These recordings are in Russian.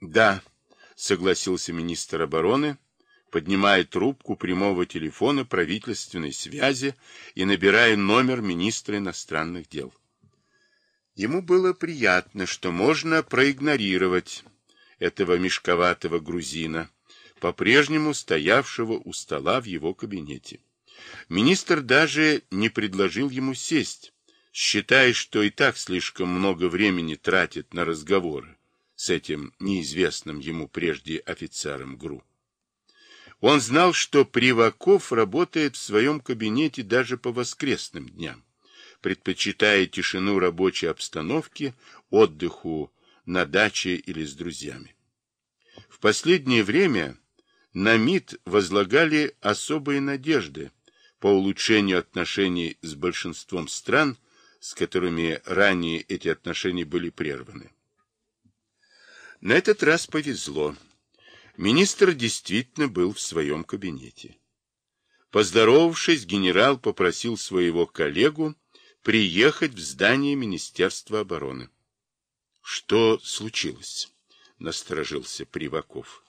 Да, согласился министр обороны, поднимая трубку прямого телефона правительственной связи и набирая номер министра иностранных дел. Ему было приятно, что можно проигнорировать этого мешковатого грузина, по-прежнему стоявшего у стола в его кабинете. Министр даже не предложил ему сесть, считая, что и так слишком много времени тратит на разговоры с этим неизвестным ему прежде офицером ГРУ. Он знал, что Приваков работает в своем кабинете даже по воскресным дням, предпочитая тишину рабочей обстановки отдыху на даче или с друзьями. В последнее время на МИД возлагали особые надежды по улучшению отношений с большинством стран, с которыми ранее эти отношения были прерваны. На этот раз повезло. Министр действительно был в своем кабинете. Поздоровавшись, генерал попросил своего коллегу приехать в здание Министерства обороны. — Что случилось? — насторожился Приваков.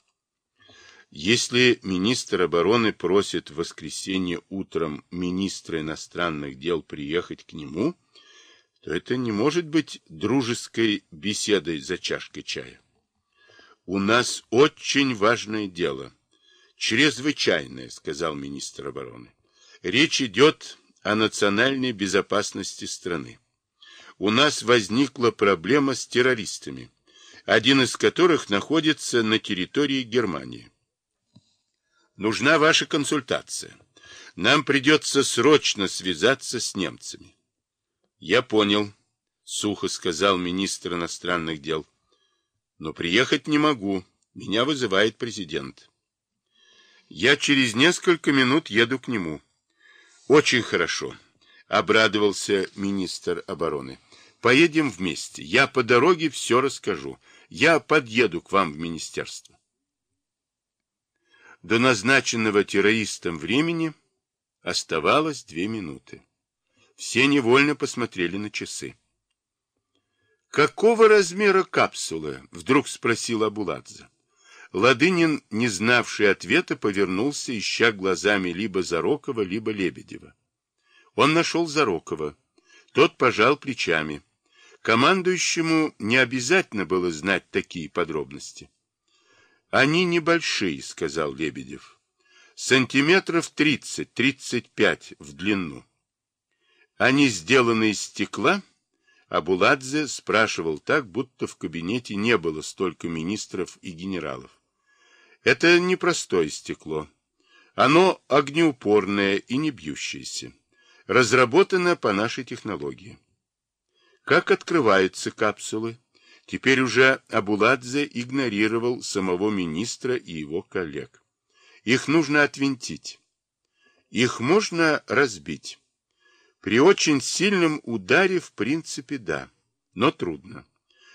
Если министр обороны просит в воскресенье утром министра иностранных дел приехать к нему, то это не может быть дружеской беседой за чашкой чая. У нас очень важное дело. Чрезвычайное, сказал министр обороны. Речь идет о национальной безопасности страны. У нас возникла проблема с террористами, один из которых находится на территории Германии. Нужна ваша консультация. Нам придется срочно связаться с немцами. Я понял, сухо сказал министр иностранных дел но приехать не могу. Меня вызывает президент. Я через несколько минут еду к нему. Очень хорошо, обрадовался министр обороны. Поедем вместе. Я по дороге все расскажу. Я подъеду к вам в министерство. До назначенного террористом времени оставалось две минуты. Все невольно посмотрели на часы. «Какого размера капсулы?» — вдруг спросил Абуладзе. Ладынин, не знавший ответа, повернулся, ища глазами либо Зарокова, либо Лебедева. Он нашел Зарокова. Тот пожал плечами. Командующему не обязательно было знать такие подробности. «Они небольшие», — сказал Лебедев. «Сантиметров тридцать-тридцать пять в длину. Они сделаны из стекла?» Абуладзе спрашивал так, будто в кабинете не было столько министров и генералов. Это непростое стекло. Оно огнеупорное и не бьющееся. Разработано по нашей технологии. Как открываются капсулы? Теперь уже Абуладзе игнорировал самого министра и его коллег. Их нужно отвинтить. Их можно разбить. При очень сильном ударе, в принципе, да, но трудно.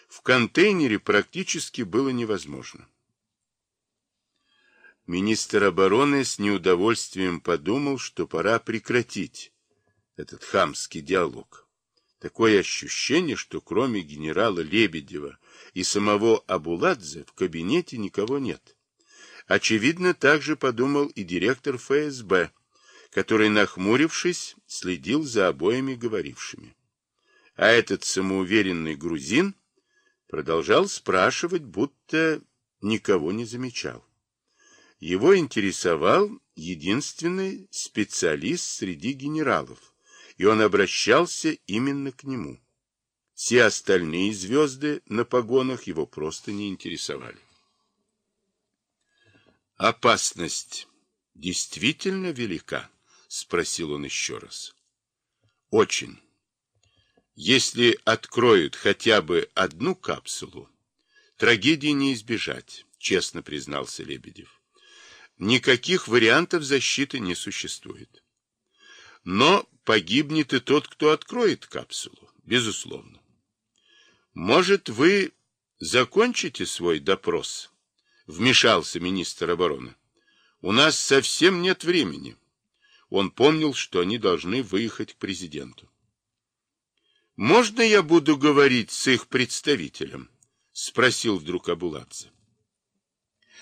В контейнере практически было невозможно. Министр обороны с неудовольствием подумал, что пора прекратить этот хамский диалог. Такое ощущение, что кроме генерала Лебедева и самого Абуладзе в кабинете никого нет. Очевидно, также подумал и директор ФСБ, который, нахмурившись, следил за обоими говорившими. А этот самоуверенный грузин продолжал спрашивать, будто никого не замечал. Его интересовал единственный специалист среди генералов, и он обращался именно к нему. Все остальные звезды на погонах его просто не интересовали. Опасность действительно велика. — спросил он еще раз. — Очень. Если откроют хотя бы одну капсулу, трагедии не избежать, честно признался Лебедев. Никаких вариантов защиты не существует. Но погибнет и тот, кто откроет капсулу, безусловно. Может, вы закончите свой допрос? Вмешался министр обороны. У нас совсем нет времени. Он помнил, что они должны выехать к президенту. «Можно я буду говорить с их представителем?» — спросил вдруг Абуладзе.